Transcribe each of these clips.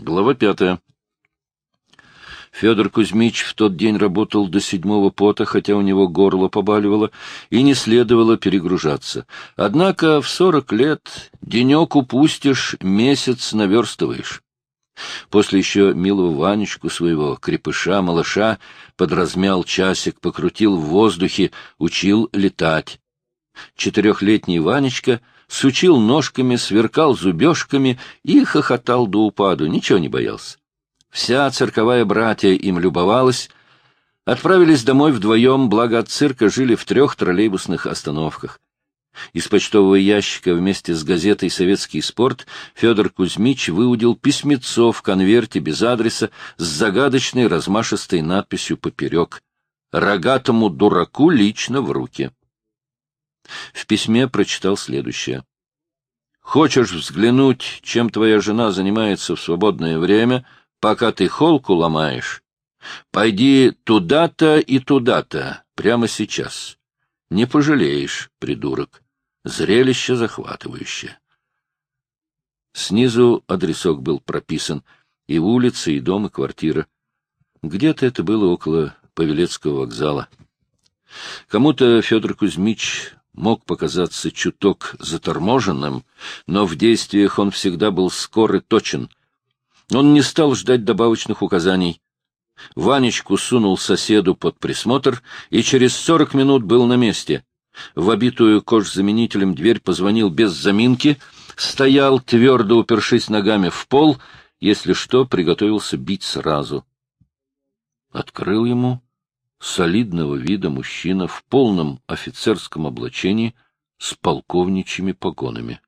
Глава пятая. Федор Кузьмич в тот день работал до седьмого пота, хотя у него горло побаливало, и не следовало перегружаться. Однако в сорок лет денек упустишь, месяц наверстываешь. После еще милого Ванечку своего, крепыша, малыша, подразмял часик, покрутил в воздухе, учил летать. Четырехлетний Ванечка сучил ножками, сверкал зубежками и хохотал до упаду, ничего не боялся. Вся цирковая братья им любовалась, отправились домой вдвоем, благо от цирка жили в трех троллейбусных остановках. Из почтового ящика вместе с газетой «Советский спорт» Федор Кузьмич выудил письмецо в конверте без адреса с загадочной размашистой надписью поперек «Рогатому дураку лично в руки». В письме прочитал следующее. «Хочешь взглянуть, чем твоя жена занимается в свободное время, пока ты холку ломаешь? Пойди туда-то и туда-то, прямо сейчас. Не пожалеешь, придурок. Зрелище захватывающее». Снизу адресок был прописан, и улица, и дом, и квартира. Где-то это было около Павелецкого вокзала. Кому-то Федор Кузьмич мог показаться чуток заторможенным, но в действиях он всегда был скор и точен. Он не стал ждать добавочных указаний. Ванечку сунул соседу под присмотр и через сорок минут был на месте. В обитую кожзаменителем дверь позвонил без заминки, стоял, твердо упершись ногами в пол, если что, приготовился бить сразу. Открыл ему солидного вида мужчина в полном офицерском облачении с полковничьими погонами.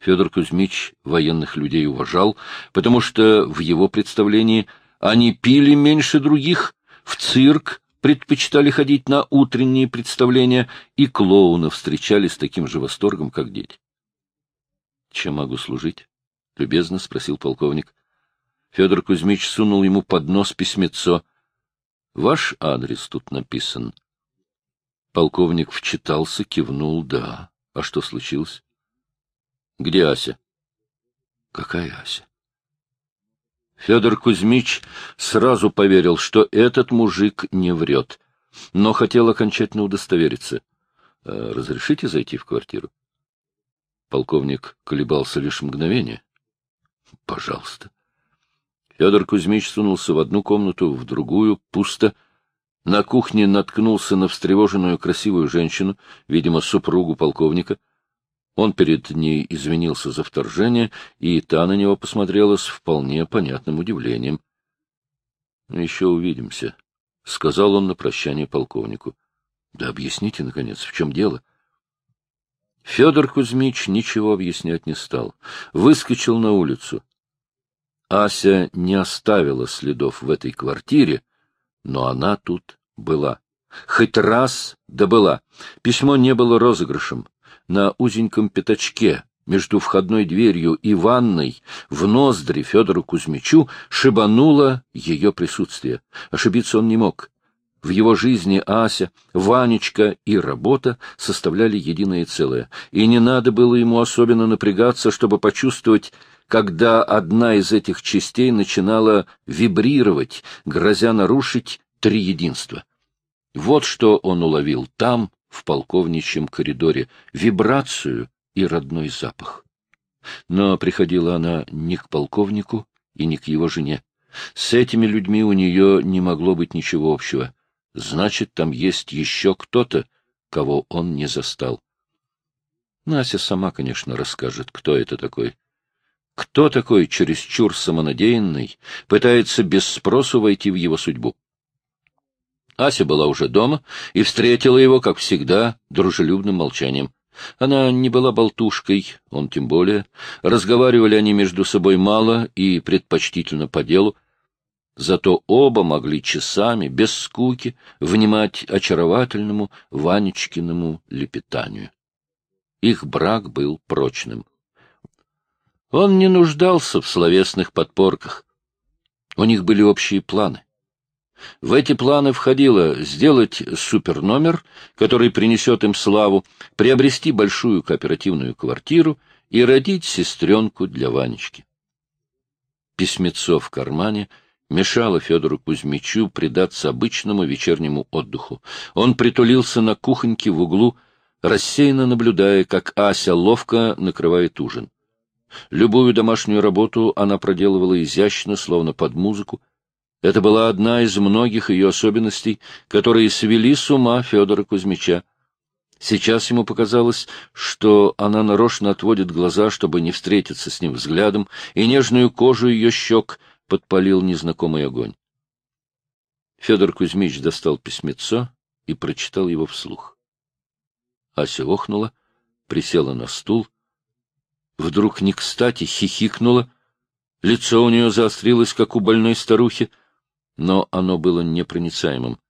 Федор Кузьмич военных людей уважал, потому что в его представлении они пили меньше других, в цирк предпочитали ходить на утренние представления, и клоунов встречали с таким же восторгом, как дети. — Чем могу служить? — любезно спросил полковник. Федор Кузьмич сунул ему под нос письмецо — Ваш адрес тут написан. Полковник вчитался, кивнул «да». А что случилось? Где Ася? Какая Ася? Федор Кузьмич сразу поверил, что этот мужик не врет, но хотел окончательно удостовериться. «Э, «Разрешите зайти в квартиру?» Полковник колебался лишь мгновение. «Пожалуйста». Федор Кузьмич сунулся в одну комнату, в другую, пусто. На кухне наткнулся на встревоженную красивую женщину, видимо, супругу полковника. Он перед ней извинился за вторжение, и та на него посмотрела с вполне понятным удивлением. — Еще увидимся, — сказал он на прощание полковнику. — Да объясните, наконец, в чем дело? Федор Кузьмич ничего объяснять не стал. Выскочил на улицу. Ася не оставила следов в этой квартире, но она тут была. Хоть раз да была. Письмо не было розыгрышем. На узеньком пятачке между входной дверью и ванной в ноздри Федору Кузьмичу шибануло ее присутствие. Ошибиться он не мог. В его жизни Ася, Ванечка и работа составляли единое целое, и не надо было ему особенно напрягаться, чтобы почувствовать когда одна из этих частей начинала вибрировать, грозя нарушить три единства. Вот что он уловил там, в полковничьем коридоре, вибрацию и родной запах. Но приходила она не к полковнику и не к его жене. С этими людьми у нее не могло быть ничего общего. Значит, там есть еще кто-то, кого он не застал. Настя сама, конечно, расскажет, кто это такой. Кто такой чересчур самонадеянный пытается без спросу войти в его судьбу? Ася была уже дома и встретила его, как всегда, дружелюбным молчанием. Она не была болтушкой, он тем более. Разговаривали они между собой мало и предпочтительно по делу. Зато оба могли часами, без скуки, внимать очаровательному Ванечкиному лепетанию. Их брак был прочным. Он не нуждался в словесных подпорках. У них были общие планы. В эти планы входило сделать суперномер, который принесет им славу, приобрести большую кооперативную квартиру и родить сестренку для Ванечки. письмецо в кармане мешало Федору Кузьмичу предаться обычному вечернему отдыху. Он притулился на кухоньке в углу, рассеянно наблюдая, как Ася ловко накрывает ужин. Любую домашнюю работу она проделывала изящно, словно под музыку. Это была одна из многих ее особенностей, которые свели с ума Федора Кузьмича. Сейчас ему показалось, что она нарочно отводит глаза, чтобы не встретиться с ним взглядом, и нежную кожу ее щек подпалил незнакомый огонь. Федор Кузьмич достал письмецо и прочитал его вслух. Ася охнула, присела на стул, вдруг не кстати хихикнула, лицо у нее заострилось, как у больной старухи, но оно было непроницаемым.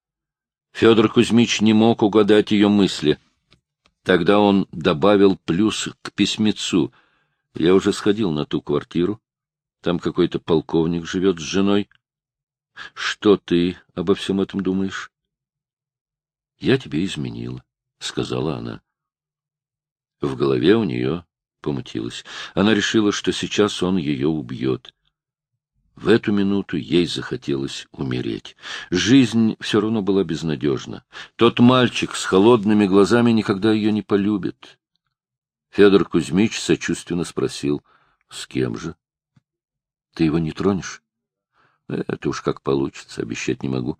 Федор Кузьмич не мог угадать ее мысли — Тогда он добавил плюс к письмецу. Я уже сходил на ту квартиру. Там какой-то полковник живет с женой. Что ты обо всем этом думаешь? — Я тебе изменила, — сказала она. В голове у нее помутилось. Она решила, что сейчас он ее убьет. В эту минуту ей захотелось умереть. Жизнь все равно была безнадежна. Тот мальчик с холодными глазами никогда ее не полюбит. Федор Кузьмич сочувственно спросил, — С кем же? — Ты его не тронешь? — Это уж как получится, обещать не могу.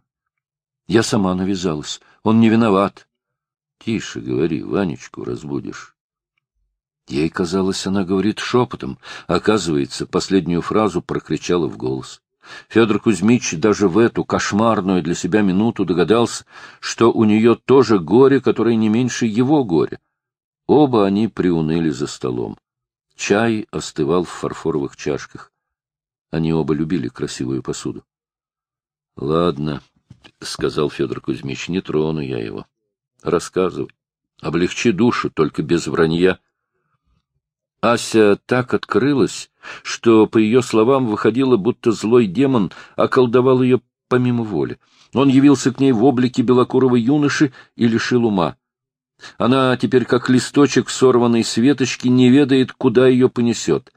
Я сама навязалась. Он не виноват. — Тише говори, Ванечку разбудишь. Ей казалось, она говорит шепотом. Оказывается, последнюю фразу прокричала в голос. Федор Кузьмич даже в эту кошмарную для себя минуту догадался, что у нее тоже горе, которое не меньше его горя. Оба они приуныли за столом. Чай остывал в фарфоровых чашках. Они оба любили красивую посуду. — Ладно, — сказал Федор Кузьмич, — не трону я его. Рассказывай. Облегчи душу, только без вранья. Ася так открылась, что, по ее словам, выходило, будто злой демон околдовал ее помимо воли. Он явился к ней в облике белокурого юноши и лишил ума. Она теперь, как листочек сорванной с веточки, не ведает, куда ее понесет.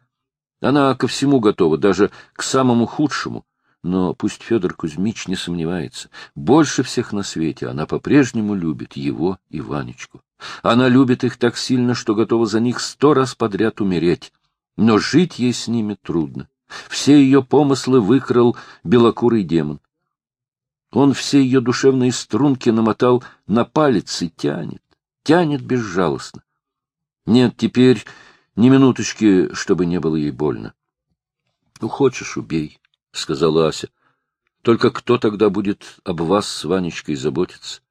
Она ко всему готова, даже к самому худшему. Но пусть Федор Кузьмич не сомневается, больше всех на свете она по-прежнему любит его и Ванечку. Она любит их так сильно, что готова за них сто раз подряд умереть. Но жить ей с ними трудно. Все ее помыслы выкрал белокурый демон. Он все ее душевные струнки намотал на палец и тянет, тянет безжалостно. Нет, теперь ни минуточки, чтобы не было ей больно. — Ну, хочешь, убей, — сказала Ася. — Только кто тогда будет об вас с Ванечкой заботиться?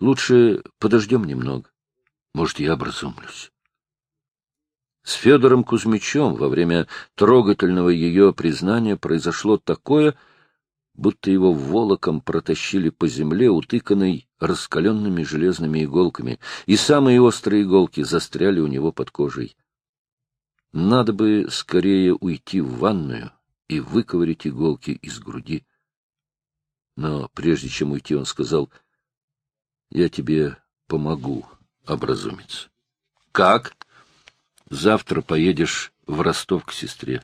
Лучше подождем немного. Может, я образумлюсь. С Федором Кузьмичем во время трогательного ее признания произошло такое, будто его волоком протащили по земле, утыканной раскаленными железными иголками, и самые острые иголки застряли у него под кожей. Надо бы скорее уйти в ванную и выковырять иголки из груди. Но прежде чем уйти, он сказал — я тебе помогу образумиться. — Как? — Завтра поедешь в Ростов к сестре.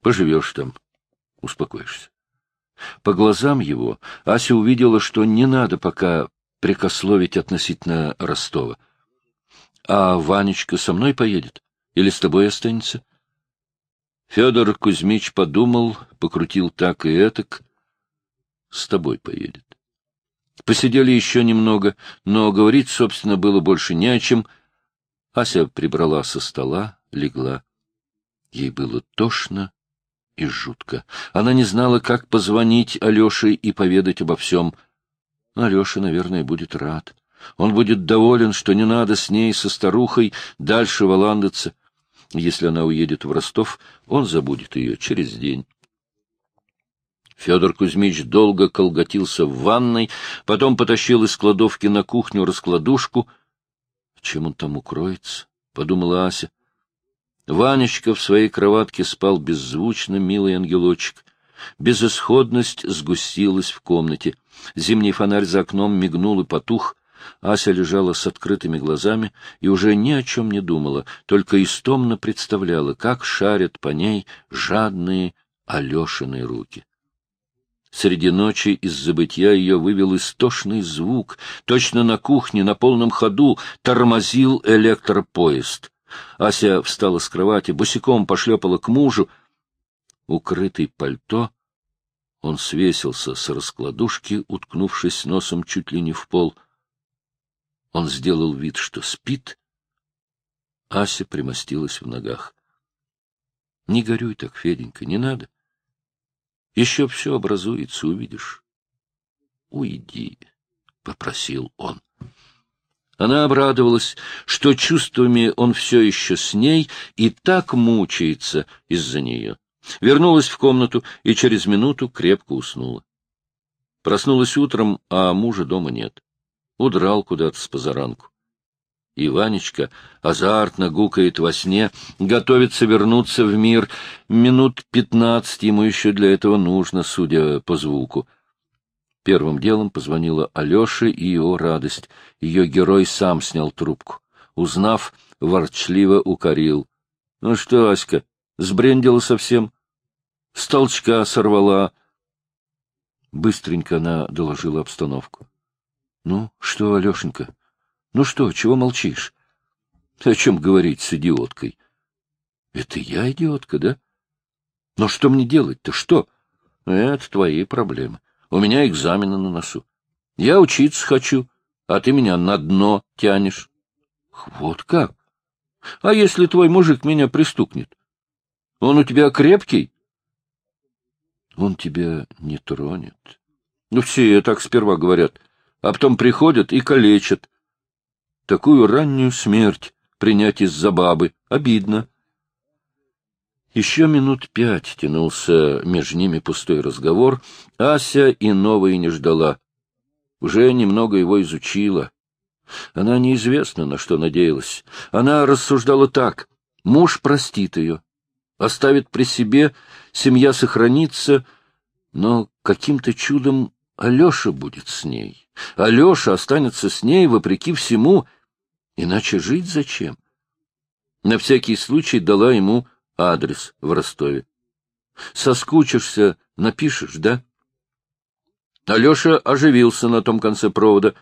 Поживешь там, успокоишься. По глазам его Ася увидела, что не надо пока прикословить относительно Ростова. — А Ванечка со мной поедет? Или с тобой останется? Федор Кузьмич подумал, покрутил так и этак. — С тобой поедет. Посидели еще немного, но говорить, собственно, было больше не о чем. Ася прибрала со стола, легла. Ей было тошно и жутко. Она не знала, как позвонить Алёше и поведать обо всем. Алёша, наверное, будет рад. Он будет доволен, что не надо с ней, со старухой, дальше валандаться. Если она уедет в Ростов, он забудет ее через день. Федор Кузьмич долго колготился в ванной, потом потащил из кладовки на кухню раскладушку. Чем он там укроется? — подумала Ася. Ванечка в своей кроватке спал беззвучно, милый ангелочек. Безысходность сгустилась в комнате. Зимний фонарь за окном мигнул и потух. Ася лежала с открытыми глазами и уже ни о чем не думала, только истомно представляла, как шарят по ней жадные, Алешины руки. Среди ночи из забытья ее вывел истошный звук. Точно на кухне, на полном ходу, тормозил электропоезд. Ася встала с кровати, босиком пошлепала к мужу. Укрытый пальто, он свесился с раскладушки, уткнувшись носом чуть ли не в пол. Он сделал вид, что спит. Ася примостилась в ногах. — Не горюй так, Феденька, не надо. Еще все образуется, увидишь. — Уйди, — попросил он. Она обрадовалась, что чувствами он все еще с ней и так мучается из-за нее. Вернулась в комнату и через минуту крепко уснула. Проснулась утром, а мужа дома нет. Удрал куда-то с позаранку. Иванечка азартно гукает во сне, готовится вернуться в мир. Минут пятнадцать ему еще для этого нужно, судя по звуку. Первым делом позвонила Алёше и его радость. Ее герой сам снял трубку. Узнав, ворчливо укорил. — Ну что, Аська, сбрендила совсем? С толчка сорвала. Быстренько она доложила обстановку. — Ну, что, Алешенька? Ну что, чего молчишь? О чем говорить с идиоткой? Это я идиотка, да? Но что мне делать-то, что? Это твои проблемы. У меня экзамены на носу. Я учиться хочу, а ты меня на дно тянешь. Вот как? А если твой мужик меня пристукнет? Он у тебя крепкий? Он тебя не тронет. Ну, все так сперва говорят, а потом приходят и калечат. Такую раннюю смерть принять из-за бабы. Обидно. Еще минут пять тянулся между ними пустой разговор. Ася и новой не ждала. Уже немного его изучила. Она неизвестно, на что надеялась. Она рассуждала так. Муж простит ее, оставит при себе, семья сохранится, но каким-то чудом Алеша будет с ней. Алеша останется с ней вопреки всему, иначе жить зачем? На всякий случай дала ему адрес в Ростове. Соскучишься, напишешь, да? Алеша оживился на том конце провода.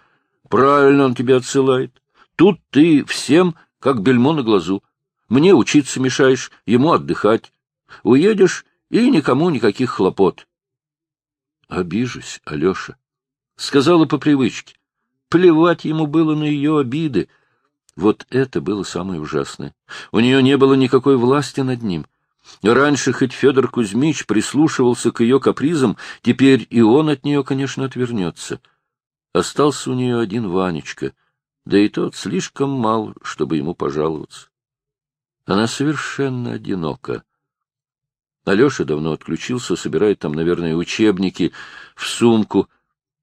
Правильно он тебя отсылает. Тут ты всем, как бельмо на глазу. Мне учиться мешаешь, ему отдыхать. Уедешь, и никому никаких хлопот. Обижусь, Алеша. Сказала по привычке. Плевать ему было на ее обиды. Вот это было самое ужасное. У нее не было никакой власти над ним. Раньше хоть Федор Кузьмич прислушивался к ее капризам, теперь и он от нее, конечно, отвернется. Остался у нее один Ванечка, да и тот слишком мал, чтобы ему пожаловаться. Она совершенно одинока. Алеша давно отключился, собирает там, наверное, учебники в сумку.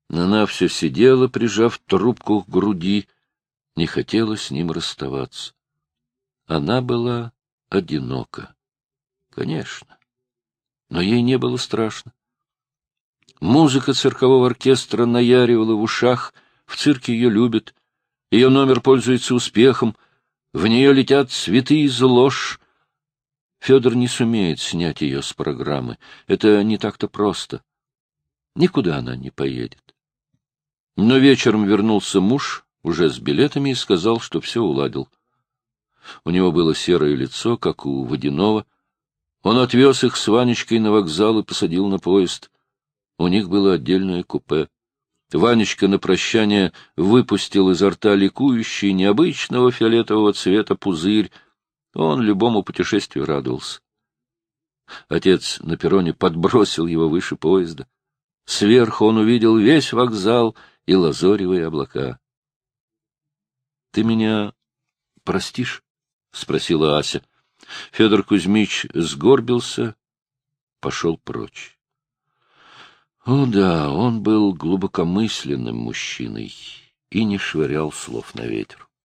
Она все сидела, прижав трубку к груди, не хотела с ним расставаться. Она была одинока. Конечно. Но ей не было страшно. Музыка циркового оркестра наяривала в ушах, в цирке ее любят, ее номер пользуется успехом, в нее летят цветы из ложь, Федор не сумеет снять ее с программы. Это не так-то просто. Никуда она не поедет. Но вечером вернулся муж, уже с билетами, и сказал, что все уладил. У него было серое лицо, как у водяного. Он отвез их с Ванечкой на вокзал и посадил на поезд. У них было отдельное купе. Ванечка на прощание выпустил изо рта ликующий, необычного фиолетового цвета пузырь, он любому путешествию радовался. Отец на перроне подбросил его выше поезда. Сверху он увидел весь вокзал и лазоревые облака. — Ты меня простишь? — спросила Ася. Федор Кузьмич сгорбился, пошел прочь. О да, он был глубокомысленным мужчиной и не швырял слов на ветер.